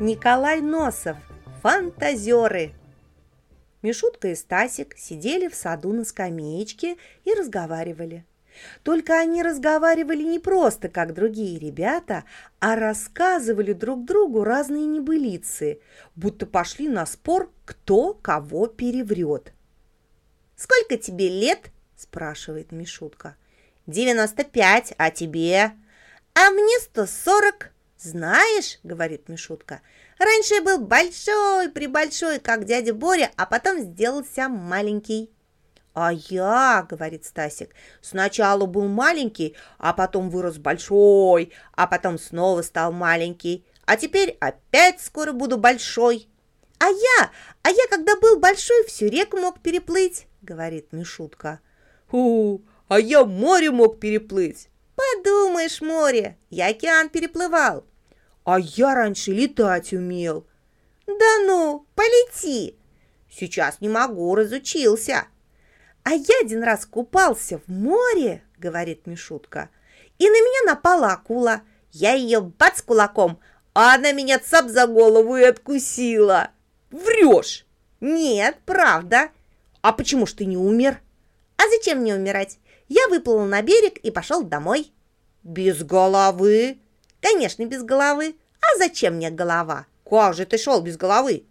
Николай Носов. Фантазеры. Мишутка и Стасик сидели в саду на скамеечке и разговаривали. Только они разговаривали не просто, как другие ребята, а рассказывали друг другу разные небылицы, будто пошли на спор, кто кого переврет. «Сколько тебе лет?» – спрашивает Мишутка. «Девяносто пять, а тебе?» «А мне сто сорок». «Знаешь, — говорит Мишутка, — раньше я был большой-пребольшой, как дядя Боря, а потом сделался маленький». «А я, — говорит Стасик, — сначала был маленький, а потом вырос большой, а потом снова стал маленький, а теперь опять скоро буду большой». «А я, а я, когда был большой, всю реку мог переплыть», — говорит Мишутка. «У, а я море мог переплыть». «Подумаешь, море, я океан переплывал». А я раньше летать умел. Да ну, полети. Сейчас не могу, разучился. А я один раз купался в море, говорит Мишутка, и на меня напала акула. Я ее бац кулаком, а она меня цап за голову и откусила. Врешь? Нет, правда. А почему ж ты не умер? А зачем мне умирать? Я выплыл на берег и пошел домой. Без головы? Конечно, без головы. А зачем мне голова? Как же ты шел без головы?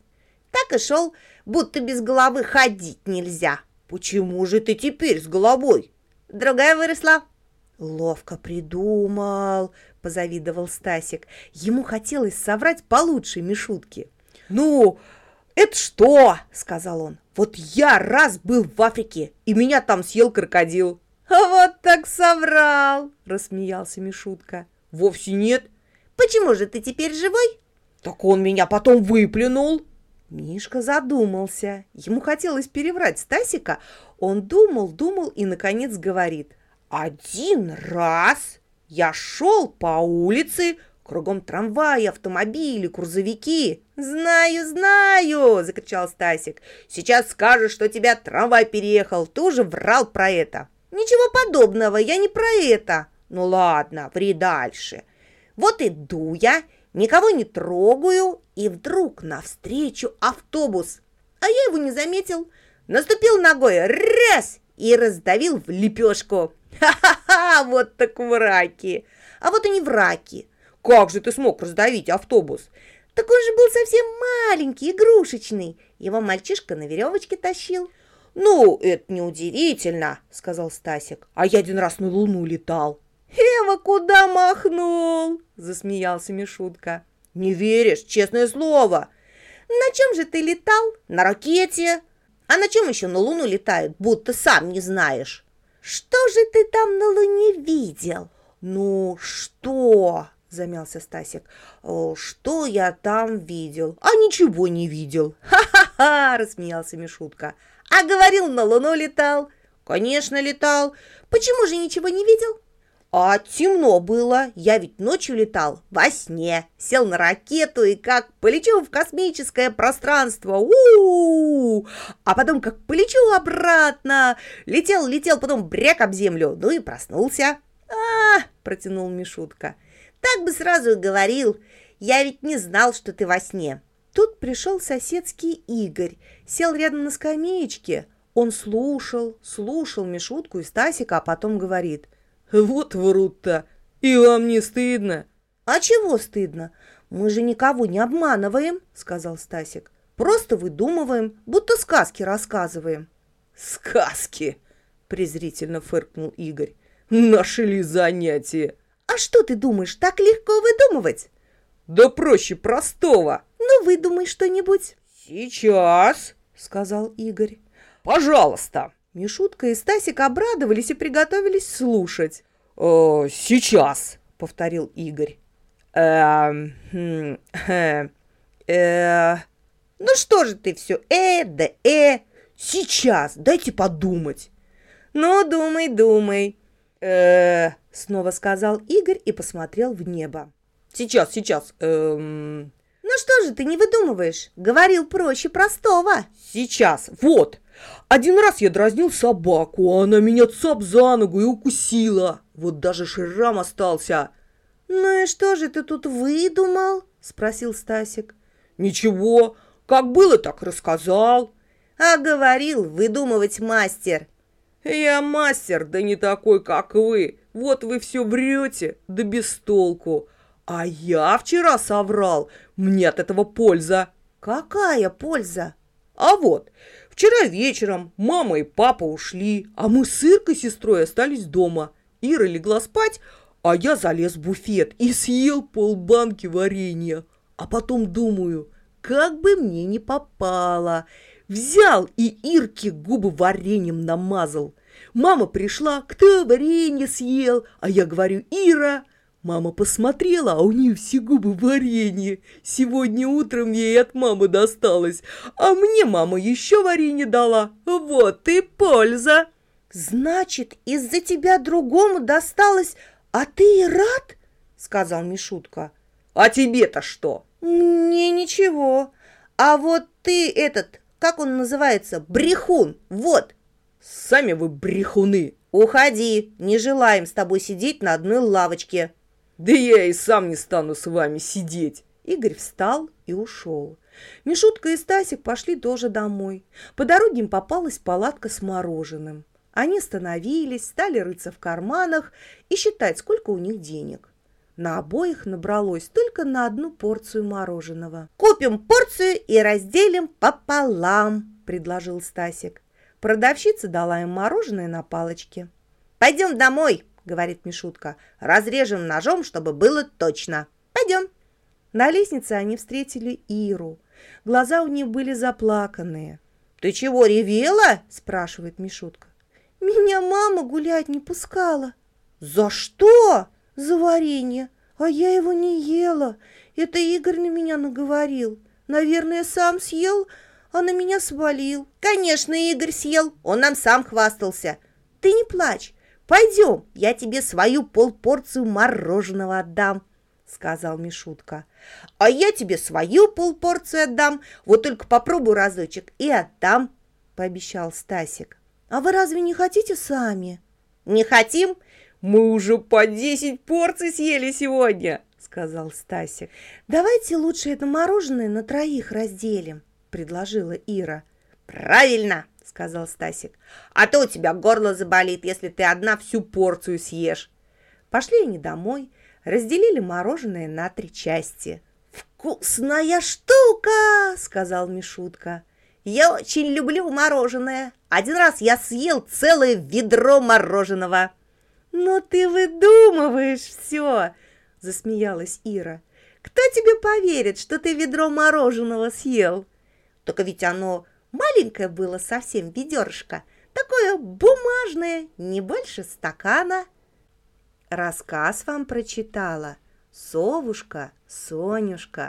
Так и шел, будто без головы ходить нельзя. Почему же ты теперь с головой? Другая выросла. Ловко придумал, позавидовал Стасик. Ему хотелось соврать получше Мишутки. Ну, это что? сказал он. Вот я раз был в Африке, и меня там съел крокодил. А вот так соврал, рассмеялся Мишутка. Вовсе нет. Почему же ты теперь живой? Так он меня потом выплюнул. Мишка задумался. Ему хотелось переврать Стасика. Он думал, думал и, наконец, говорит. Один раз я шел по улице, кругом трамваи, автомобили, грузовики. «Знаю, знаю!» – закричал Стасик. «Сейчас скажешь, что тебя трамвай переехал. Ты уже врал про это». «Ничего подобного, я не про это». Ну ладно, ври дальше. Вот иду я, никого не трогаю, и вдруг навстречу автобус. А я его не заметил. Наступил ногой раз и раздавил в лепешку. Ха-ха-ха, вот так враки. А вот и не враки. Как же ты смог раздавить автобус? Так он же был совсем маленький, игрушечный. Его мальчишка на веревочке тащил. «Ну, это неудивительно», — сказал Стасик. «А я один раз на Луну летал». «Эва куда махнул?» – засмеялся Мишутка. «Не веришь? Честное слово!» «На чем же ты летал?» «На ракете!» «А на чем еще на Луну летают, будто сам не знаешь?» «Что же ты там на Луне видел?» «Ну, что?» – замялся Стасик. «Что я там видел?» «А ничего не видел!» «Ха-ха-ха!» – рассмеялся Мишутка. «А говорил, на Луну летал?» «Конечно, летал!» «Почему же ничего не видел?» А темно было, я ведь ночью летал, во сне, сел на ракету и как полечу в космическое пространство, у, -у, -у, а потом как полечу обратно, летел, летел, потом бряк об землю, ну и проснулся. А, протянул Мишутка, так бы сразу и говорил, я ведь не знал, что ты во сне. Тут пришел соседский Игорь, сел рядом на скамеечке, он слушал, слушал Мишутку и Стасика, а потом говорит – вот врут-то. И вам не стыдно? А чего стыдно? Мы же никого не обманываем, сказал Стасик. Просто выдумываем, будто сказки рассказываем. Сказки, презрительно фыркнул Игорь. Нашли занятие. А что ты думаешь, так легко выдумывать? Да проще простого. Ну, выдумай что-нибудь. Сейчас, сказал Игорь. Пожалуйста. Мишутка и Стасик обрадовались и приготовились слушать. «О, сейчас!» — повторил Игорь. «Эм... Хм, э, э, ну что же ты все э да э? Сейчас, дайте подумать!» «Ну, думай, думай!» э снова сказал Игорь и посмотрел в небо. «Сейчас, сейчас, эм...» «Ну что же ты не выдумываешь? Говорил проще простого!» «Сейчас, вот!» Один раз я дразнил собаку, а она меня цап за ногу и укусила. Вот даже шрам остался. «Ну и что же ты тут выдумал?» – спросил Стасик. Ничего, как было, так рассказал. А говорил выдумывать мастер. Я мастер, да не такой, как вы. Вот вы все врете, да без толку. А я вчера соврал. Мне от этого польза. Какая польза? А вот, вчера вечером мама и папа ушли, а мы с Иркой сестрой остались дома. Ира легла спать, а я залез в буфет и съел полбанки варенья. А потом думаю, как бы мне не попало. Взял и Ирке губы вареньем намазал. Мама пришла, кто варенье съел? А я говорю, Ира. Мама посмотрела, а у нее все губы варенье. Сегодня утром ей от мамы досталось, а мне мама еще варенье дала. Вот и польза. Значит, из-за тебя другому досталось, а ты и рад? Сказал Мишутка. А тебе-то что? Мне ничего. А вот ты этот, как он называется, брехун, вот. Сами вы брехуны. Уходи, не желаем с тобой сидеть на одной лавочке. Да я и сам не стану с вами сидеть. Игорь встал и ушел. Мишутка и Стасик пошли тоже домой. По дороге им попалась палатка с мороженым. Они остановились, стали рыться в карманах и считать, сколько у них денег. На обоих набралось только на одну порцию мороженого. «Купим порцию и разделим пополам», – предложил Стасик. Продавщица дала им мороженое на палочке. «Пойдем домой», – говорит Мишутка. «Разрежем ножом, чтобы было точно. Пойдем». На лестнице они встретили Иру. Глаза у нее были заплаканные. «Ты чего, ревела?» – спрашивает Мишутка. «Меня мама гулять не пускала». «За что?» за варенье, а я его не ела. Это Игорь на меня наговорил. Наверное, сам съел, а на меня свалил. Конечно, Игорь съел, он нам сам хвастался. Ты не плачь, пойдем, я тебе свою полпорцию мороженого отдам, сказал Мишутка. А я тебе свою полпорцию отдам, вот только попробуй разочек и отдам, пообещал Стасик. А вы разве не хотите сами? Не хотим? Мы уже по десять порций съели сегодня, сказал Стасик. Давайте лучше это мороженое на троих разделим, предложила Ира. Правильно, сказал Стасик. А то у тебя горло заболит, если ты одна всю порцию съешь. Пошли они домой, разделили мороженое на три части. «Вкусная штука!» – сказал Мишутка. «Я очень люблю мороженое. Один раз я съел целое ведро мороженого». «Но ты выдумываешь все!» – засмеялась Ира. «Кто тебе поверит, что ты ведро мороженого съел?» «Только ведь оно маленькое было совсем ведерышко, такое бумажное, не больше стакана». Рассказ вам прочитала совушка Сонюшка.